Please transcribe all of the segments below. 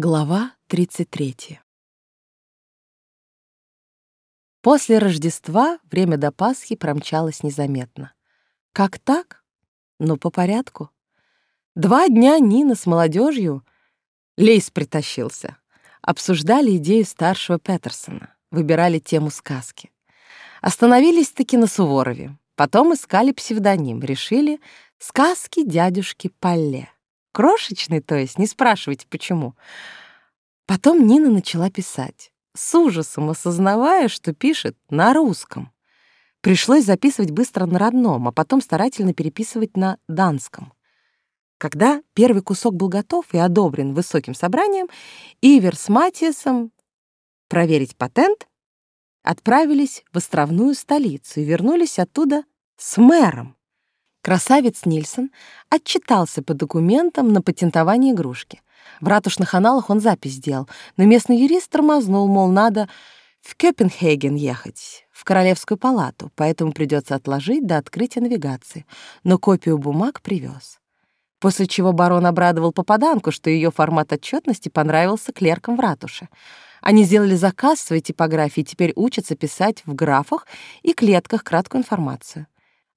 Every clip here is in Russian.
Глава 33. После Рождества время до Пасхи промчалось незаметно. Как так? Ну, по порядку. Два дня Нина с молодежью, Лейс притащился, обсуждали идею старшего Петерсона, выбирали тему сказки. Остановились-таки на Суворове, потом искали псевдоним, решили «Сказки дядюшки Палле». Крошечный, то есть, не спрашивайте, почему. Потом Нина начала писать, с ужасом осознавая, что пишет на русском. Пришлось записывать быстро на родном, а потом старательно переписывать на данском. Когда первый кусок был готов и одобрен высоким собранием, Ивер с Матиасом проверить патент отправились в островную столицу и вернулись оттуда с мэром. Красавец Нильсон отчитался по документам на патентование игрушки. В ратушных аналах он запись сделал, но местный юрист тормознул, мол, надо в Кёпенхаген ехать, в Королевскую палату, поэтому придется отложить до открытия навигации, но копию бумаг привез. После чего барон обрадовал попаданку, что ее формат отчетности понравился клеркам в ратуше. Они сделали заказ в своей типографии и теперь учатся писать в графах и клетках краткую информацию.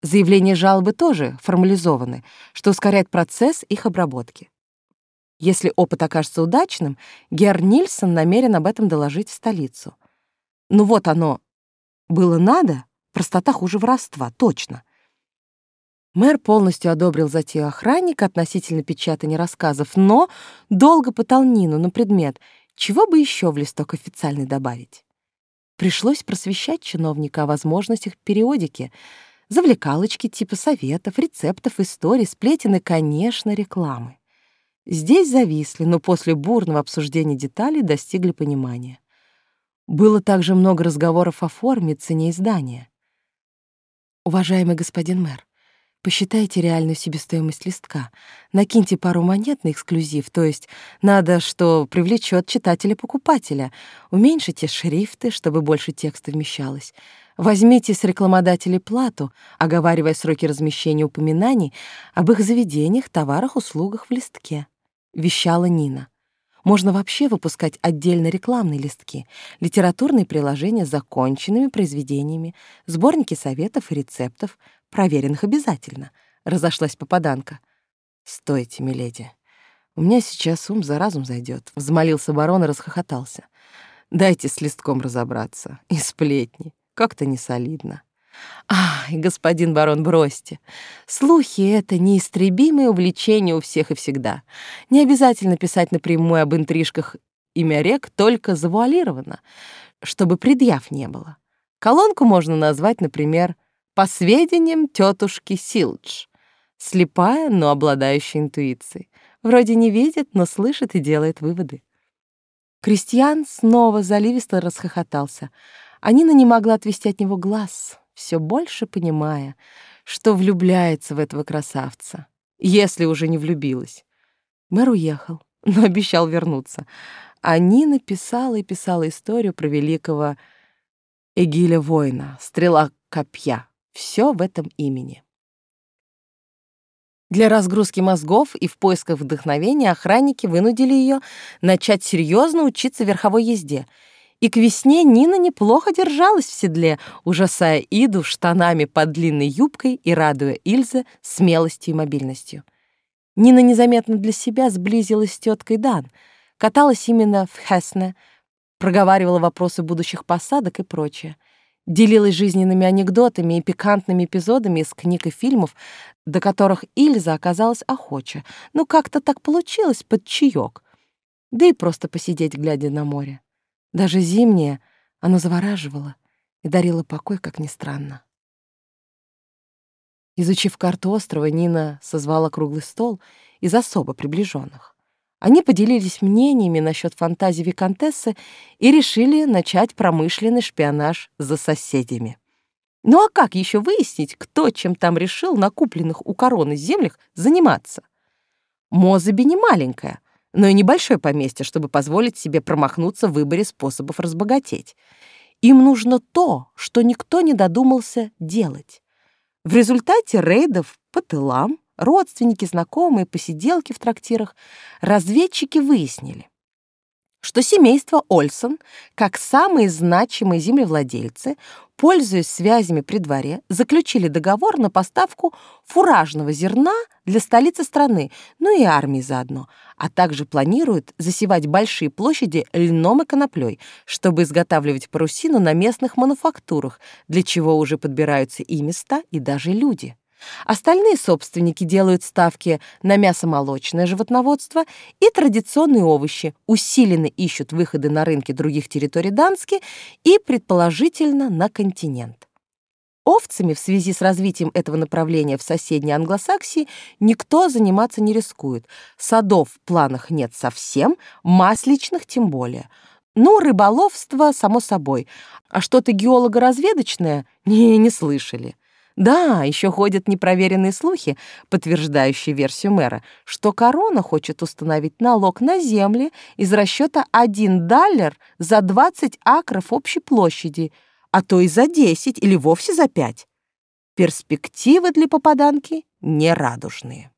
Заявления жалобы тоже формализованы, что ускоряет процесс их обработки. Если опыт окажется удачным, Гер Нильсон намерен об этом доложить в столицу. Ну вот оно было надо, простота хуже воровства, точно. Мэр полностью одобрил затею охранника относительно печатания рассказов, но долго пытал Нину на предмет, чего бы еще в листок официальный добавить. Пришлось просвещать чиновника о возможностях периодики — Завлекалочки типа советов, рецептов, историй, сплетен и, конечно, рекламы. Здесь зависли, но после бурного обсуждения деталей достигли понимания. Было также много разговоров о форме, цене издания. «Уважаемый господин мэр, Посчитайте реальную себестоимость листка. Накиньте пару монет на эксклюзив, то есть надо, что привлечет читателя-покупателя. Уменьшите шрифты, чтобы больше текста вмещалось. Возьмите с рекламодателей плату, оговаривая сроки размещения упоминаний об их заведениях, товарах, услугах в листке. Вещала Нина. Можно вообще выпускать отдельно рекламные листки, литературные приложения с законченными произведениями, сборники советов и рецептов, проверенных обязательно. Разошлась попаданка. «Стойте, миледи. У меня сейчас ум за разум зайдет. взмолился барон и расхохотался. «Дайте с листком разобраться. И сплетни. Как-то не солидно». «Ай, господин барон, бросьте. Слухи — это неистребимое увлечение у всех и всегда. Не обязательно писать напрямую об интрижках имя рек, только завуалировано, чтобы предъяв не было. Колонку можно назвать, например, «По сведениям тетушки Силдж». Слепая, но обладающая интуицией. Вроде не видит, но слышит и делает выводы. Кристиан снова заливисто расхохотался. Анина не могла отвести от него глаз все больше понимая, что влюбляется в этого красавца, если уже не влюбилась. Мэр уехал, но обещал вернуться. А Нина писала и писала историю про великого Эгиля Воина, стрела копья. Все в этом имени. Для разгрузки мозгов и в поисках вдохновения охранники вынудили ее начать серьезно учиться верховой езде — и к весне Нина неплохо держалась в седле, ужасая Иду штанами под длинной юбкой и радуя Ильзе смелостью и мобильностью. Нина незаметно для себя сблизилась с теткой Дан, каталась именно в Хесне, проговаривала вопросы будущих посадок и прочее. Делилась жизненными анекдотами и пикантными эпизодами из книг и фильмов, до которых Ильза оказалась охоча. Ну, как-то так получилось под чаек. Да и просто посидеть, глядя на море. Даже зимнее оно завораживало и дарило покой, как ни странно. Изучив карту острова, Нина созвала круглый стол из особо приближенных. Они поделились мнениями насчет фантазии Викантессы и решили начать промышленный шпионаж за соседями. Ну а как еще выяснить, кто чем там решил на купленных у короны землях заниматься? Мозаби не маленькая — но и небольшое поместье, чтобы позволить себе промахнуться в выборе способов разбогатеть. Им нужно то, что никто не додумался делать. В результате рейдов по тылам, родственники, знакомые, посиделки в трактирах, разведчики выяснили. что семейство Ольсон, как самые значимые землевладельцы, пользуясь связями при дворе, заключили договор на поставку фуражного зерна для столицы страны, ну и армии заодно, а также планируют засевать большие площади льном и коноплей, чтобы изготавливать парусину на местных мануфактурах, для чего уже подбираются и места, и даже люди. Остальные собственники делают ставки на мясомолочное животноводство и традиционные овощи, усиленно ищут выходы на рынки других территорий Дански и, предположительно, на континент. Овцами в связи с развитием этого направления в соседней Англосаксии никто заниматься не рискует. Садов в планах нет совсем, масличных тем более. Ну, рыболовство, само собой. А что-то геолого-разведочное? Не, не слышали. Да, еще ходят непроверенные слухи, подтверждающие версию мэра, что корона хочет установить налог на земли из расчета 1 даллер за 20 акров общей площади, а то и за 10 или вовсе за 5. Перспективы для попаданки нерадужные.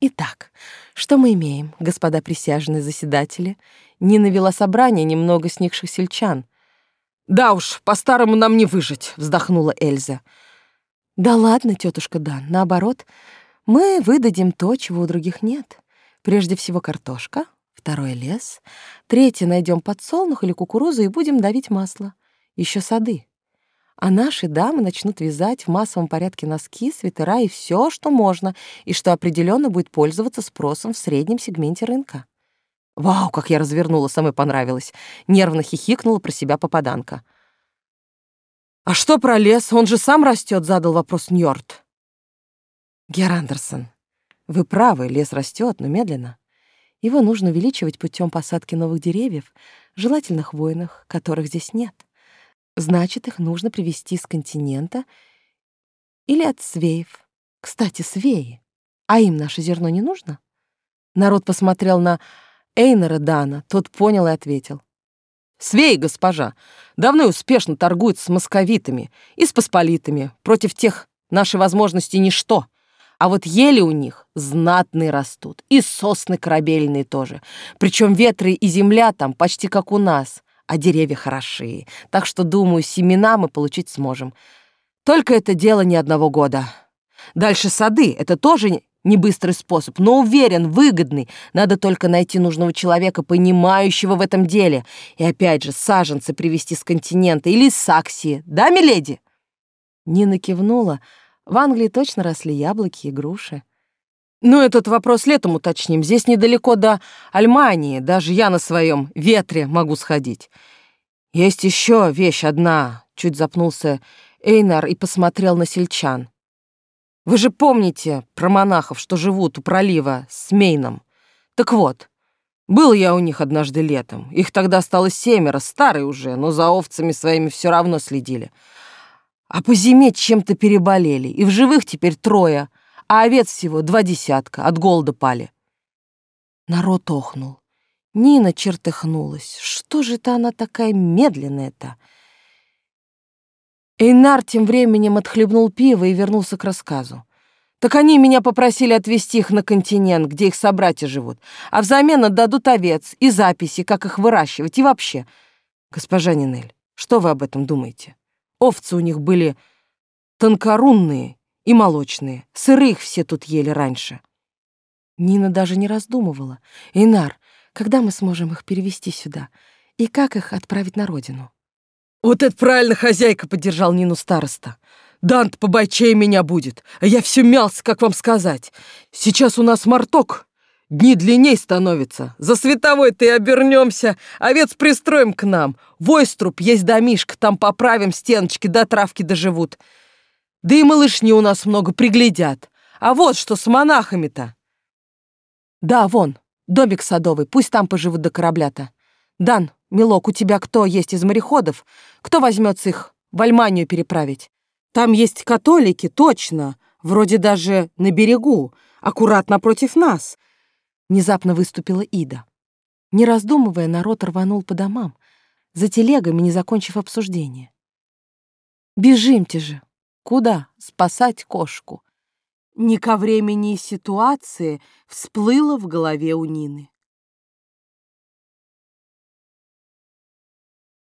Итак, что мы имеем, господа присяжные заседатели? Нина вела собрание немного сникших сельчан — «Да уж, по-старому нам не выжить», — вздохнула Эльза. «Да ладно, тетушка Дан, наоборот, мы выдадим то, чего у других нет. Прежде всего картошка, второй лес, третье найдем подсолнух или кукурузу и будем давить масло. Еще сады. А наши дамы начнут вязать в массовом порядке носки, свитера и все, что можно, и что определенно будет пользоваться спросом в среднем сегменте рынка. Вау, как я развернула, самой понравилось. Нервно хихикнула про себя попаданка. «А что про лес? Он же сам растет, задал вопрос Ньорд. Гер Андерсон, вы правы, лес растет, но медленно. Его нужно увеличивать путем посадки новых деревьев, желательно хвойных, которых здесь нет. Значит, их нужно привезти с континента или от свеев. Кстати, свеи. А им наше зерно не нужно? Народ посмотрел на Эйнера Дана, тот понял и ответил. «Свей, госпожа, давно и успешно торгует с московитами и с посполитами. Против тех наши возможности ничто. А вот ели у них знатные растут, и сосны корабельные тоже. Причем ветры и земля там почти как у нас, а деревья хорошие. Так что, думаю, семена мы получить сможем. Только это дело не одного года. Дальше сады — это тоже не быстрый способ, но уверен, выгодный. Надо только найти нужного человека, понимающего в этом деле. И опять же, саженцы привезти с континента или из Саксии. Да, миледи?» Нина кивнула. В Англии точно росли яблоки и груши. «Ну, этот вопрос летом уточним. Здесь недалеко до Альмании. Даже я на своем ветре могу сходить. Есть еще вещь одна». Чуть запнулся Эйнар и посмотрел на сельчан. Вы же помните про монахов, что живут у пролива с Мейном? Так вот, был я у них однажды летом. Их тогда стало семеро, старые уже, но за овцами своими все равно следили. А по зиме чем-то переболели, и в живых теперь трое, а овец всего два десятка, от голода пали. Народ охнул. Нина чертыхнулась. Что же это она такая медленная-то? Эйнар тем временем отхлебнул пиво и вернулся к рассказу. Так они меня попросили отвезти их на континент, где их собратья живут, а взамен отдадут овец и записи, как их выращивать и вообще. Госпожа Нинель, что вы об этом думаете? Овцы у них были тонкорунные и молочные, сырых все тут ели раньше. Нина даже не раздумывала. Инар, когда мы сможем их перевести сюда? И как их отправить на родину? «Вот это правильно хозяйка!» — поддержал Нину староста. «Дант побойчей меня будет, а я все мялся, как вам сказать. Сейчас у нас марток, дни длинней становятся. За световой-то и обернемся, овец пристроим к нам. Войструб есть домишка, там поправим стеночки, до травки доживут. Да и малышни у нас много приглядят. А вот что с монахами-то!» «Да, вон, домик садовый, пусть там поживут до корабля-то. Дан, Милок, у тебя кто есть из мореходов? Кто возьмется их в Альманию переправить? Там есть католики, точно, вроде даже на берегу, аккуратно против нас. Внезапно выступила Ида. Не раздумывая, народ рванул по домам, за телегами, не закончив обсуждение. «Бежимте же! Куда? Спасать кошку!» Не ко времени и ситуации всплыло в голове у Нины.